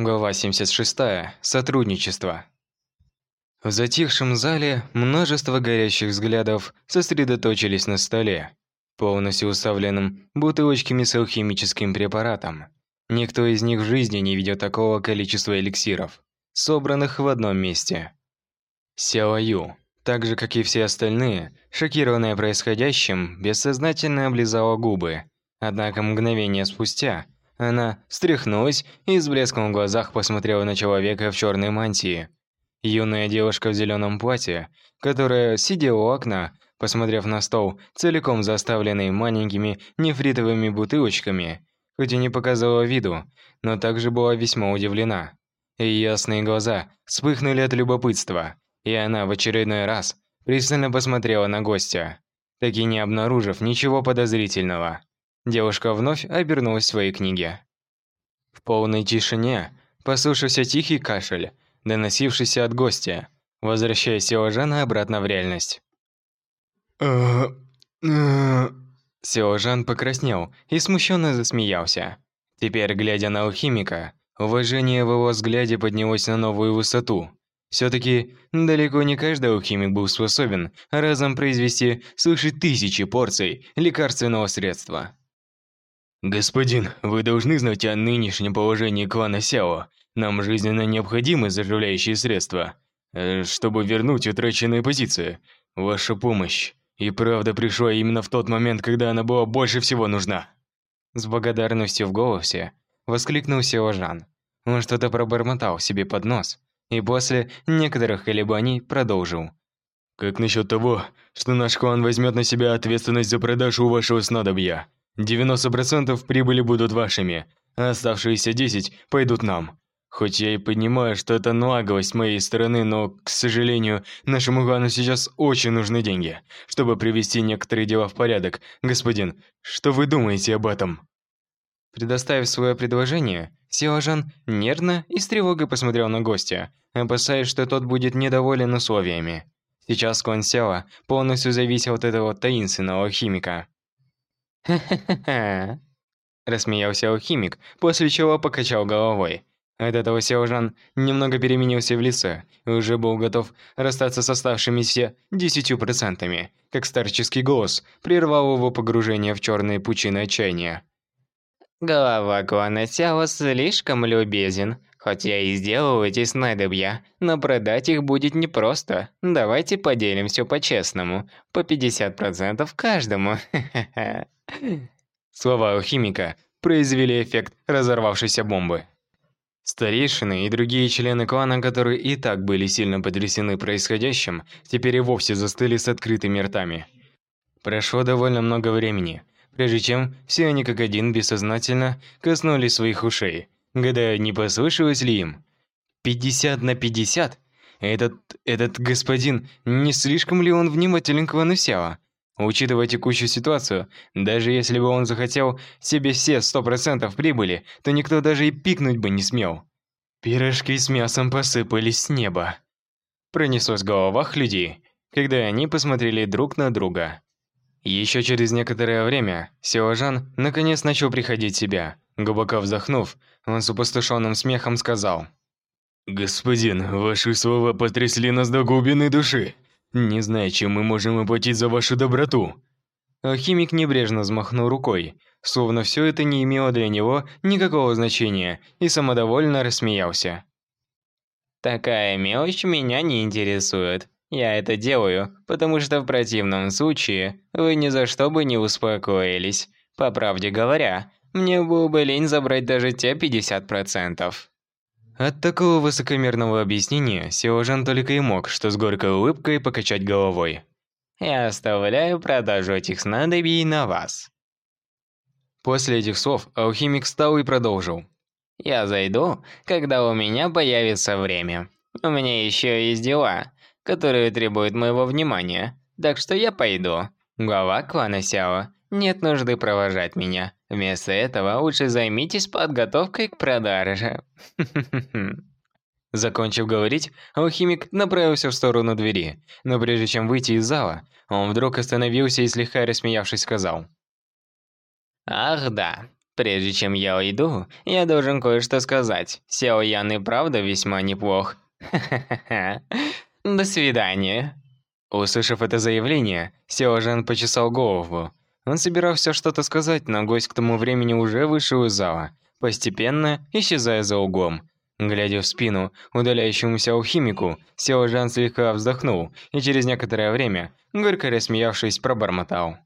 Глава 76. Сотрудничество. В затихшем зале множество горящих взглядов сосредоточились на столе, полностью уставленном бутылочками с алхимическим препаратом. Никто из них в жизни не видел такого количества эликсиров, собранных в одном месте. Сяо Ю, так же как и все остальные, шокированная происходящим, бессознательно облизала губы. Однако мгновение спустя – она встряхнулась и с блеском в глазах посмотрела на человека в черной мантии. Юная девушка в зеленом платье, которая сидела у окна, посмотрев на стол, целиком заставленный маленькими нефритовыми бутылочками, хоть и не показывала виду, но также была весьма удивлена. Ее ясные глаза вспыхнули от любопытства, и она в очередной раз пристально посмотрела на гостя, так и не обнаружив ничего подозрительного. Девушка вновь обернулась в своей книге. В полной тишине послышался тихий кашель, доносившийся от гостя, возвращая Сиожана обратно в реальность. Сиожан покраснел и смущенно засмеялся. Теперь, глядя на алхимика, уважение в его взгляде поднялось на новую высоту. Все-таки далеко не каждый алхимик был способен разом произвести свыше тысячи порций лекарственного средства. «Господин, вы должны знать о нынешнем положении клана Сяо. Нам жизненно необходимы заживляющие средства, э, чтобы вернуть утраченные позиции. Ваша помощь и правда пришла именно в тот момент, когда она была больше всего нужна». С благодарностью в голосе воскликнул Сяо Жан. Он что-то пробормотал себе под нос и после некоторых колебаний продолжил. «Как насчет того, что наш клан возьмет на себя ответственность за продажу вашего снадобья?» 90% прибыли будут вашими, а оставшиеся 10 пойдут нам. Хоть я и понимаю, что это наглость с моей стороны, но, к сожалению, нашему клану сейчас очень нужны деньги, чтобы привести некоторые дела в порядок. Господин, что вы думаете об этом? Предоставив свое предложение, Силажан нервно и с тревогой посмотрел на гостя, опасаясь, что тот будет недоволен условиями. Сейчас клан Сяо полностью зависел от этого таинственного химика. «Ха-ха-ха!» Рассмеялся алхимик, после чего покачал головой. От этого Сяожан немного переменился в лице и уже был готов расстаться с оставшимися десятью процентами, как старческий голос прервал его погружение в черные пучины отчаяния. Голова клана Сяо слишком любезен. Хоть я и сделал эти снадобья, но продать их будет непросто. Давайте поделимся по-честному. По 50% каждому. Ха-ха-ха. Слова алхимика произвели эффект разорвавшейся бомбы. Старейшины и другие члены клана, которые и так были сильно потрясены происходящим, теперь и вовсе застыли с открытыми ртами. Прошло довольно много времени, прежде чем все они как один бессознательно коснулись своих ушей, гадая, не послышалось ли им. 50 на 50? Этот, этот господин, не слишком ли он внимателен к клану Сяо? Учитывая текущую ситуацию, даже если бы он захотел себе все сто процентов прибыли, то никто даже и пикнуть бы не смел. Пирожки с мясом посыпались с неба. Пронеслось в головах людей, когда они посмотрели друг на друга. Еще через некоторое время Силажан наконец начал приходить в себя. Глубоко вздохнув, он с опустошенным смехом сказал. «Господин, ваши слова потрясли нас до глубины души. Не знаю, чем мы можем оплатить за вашу доброту. Химик небрежно взмахнул рукой, словно все это не имело для него никакого значения, и самодовольно рассмеялся. Такая мелочь меня не интересует. Я это делаю, потому что в противном случае вы ни за что бы не успокоились. По правде говоря, мне было бы лень забрать даже те 50%. От такого высокомерного объяснения Сиожан только и мог, что с горькой улыбкой покачать головой. «Я оставляю продажу этих снадобий на вас». После этих слов алхимик встал и продолжил. «Я зайду, когда у меня появится время. У меня еще есть дела, которые требуют моего внимания, так что я пойду. Глава клана Сяо, нет нужды провожать меня. Вместо этого лучше займитесь подготовкой к продаже. Закончив говорить, алхимик направился в сторону двери, но прежде чем выйти из зала, он вдруг остановился и слегка рассмеявшись сказал. «Ах да, Прежде чем я уйду, я должен кое-что сказать. Сяо Ян и правда весьма неплох. До свидания. Услышав это заявление, Сяо Жан почесал голову. Он собирался что-то сказать, но гость к тому времени уже вышел из зала, постепенно исчезая за углом. Глядя в спину удаляющемуся алхимику, Сяо Жан слегка вздохнул и через некоторое время, горько рассмеявшись, пробормотал.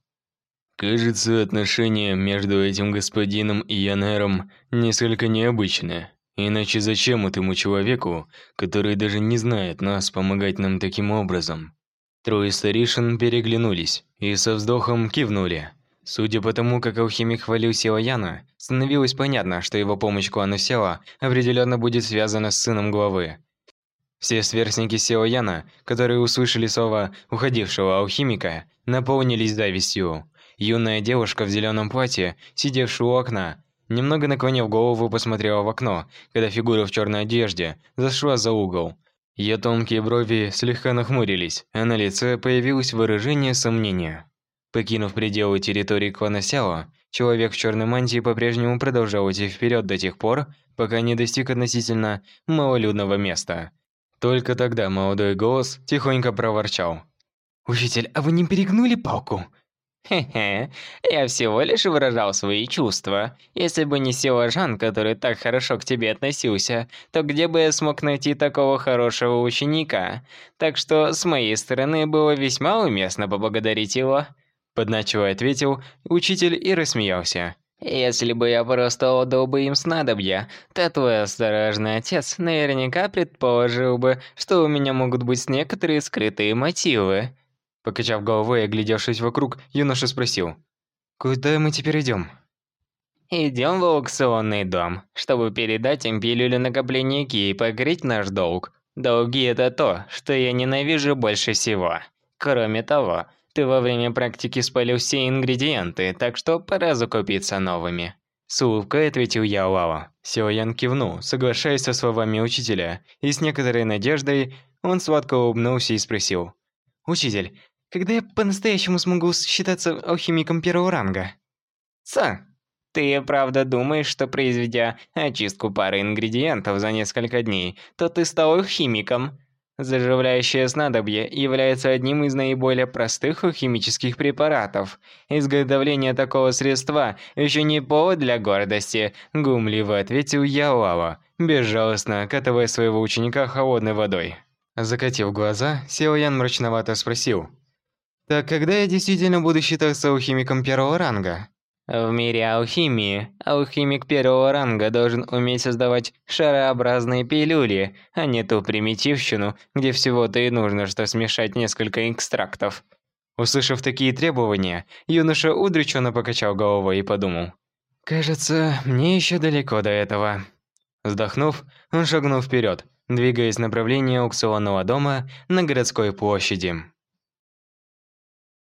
Кажется, отношения между этим господином и Янером несколько необычные. Иначе зачем этому человеку, который даже не знает нас, помогать нам таким образом? Трое старейшин переглянулись и со вздохом кивнули. Судя по тому, как алхимик хвалил Сила Яна, становилось понятно, что его помощь клану Села определенно будет связана с сыном главы. Все сверстники Сила Яна, которые услышали слова уходившего алхимика, наполнились завистью. Юная девушка в зеленом платье, сидевшая у окна, немного наклонив голову, посмотрела в окно, когда фигура в черной одежде зашла за угол. Ее тонкие брови слегка нахмурились, а на лице появилось выражение сомнения. Покинув пределы территории клана Сяо, человек в черной мантии по-прежнему продолжал идти вперед до тех пор, пока не достиг относительно малолюдного места. Только тогда молодой голос тихонько проворчал. «Учитель, а вы не перегнули палку?» Хе-хе, я всего лишь выражал свои чувства. Если бы не Сила Жан, который так хорошо к тебе относился, то где бы я смог найти такого хорошего ученика? Так что с моей стороны было весьма уместно поблагодарить его. Подначиво ответил учитель и рассмеялся. Если бы я просто отдал бы им снадобья, то твой осторожный отец наверняка предположил бы, что у меня могут быть некоторые скрытые мотивы. Покачав головой и оглядевшись вокруг, юноша спросил. «Куда мы теперь идем?» «Идем в аукционный дом, чтобы передать им пилюлю накопления Ки и покрыть наш долг. Долги – это то, что я ненавижу больше всего. Кроме того, ты во время практики спалил все ингредиенты, так что пора закупиться новыми». С улыбкой ответил я Лао. Силаян кивнул, соглашаясь со словами учителя, и с некоторой надеждой он сладко улыбнулся и спросил. «Учитель, когда я по-настоящему смогу считаться алхимиком первого ранга? Са, ты правда думаешь, что произведя очистку пары ингредиентов за несколько дней, то ты стал алхимиком? Заживляющее снадобье является одним из наиболее простых алхимических препаратов. Изготовление такого средства еще не повод для гордости, гумливо ответил Ялава, безжалостно окатывая своего ученика холодной водой. Закатив глаза, Сеоян мрачновато спросил: так когда я действительно буду считаться алхимиком первого ранга? В мире алхимии алхимик первого ранга должен уметь создавать шарообразные пилюли, а не ту примитивщину, где всего-то и нужно, что смешать несколько экстрактов. Услышав такие требования, юноша удрученно покачал головой и подумал. «Кажется, мне еще далеко до этого». Вздохнув, он шагнул вперед, двигаясь в направлении аукционного дома на городской площади.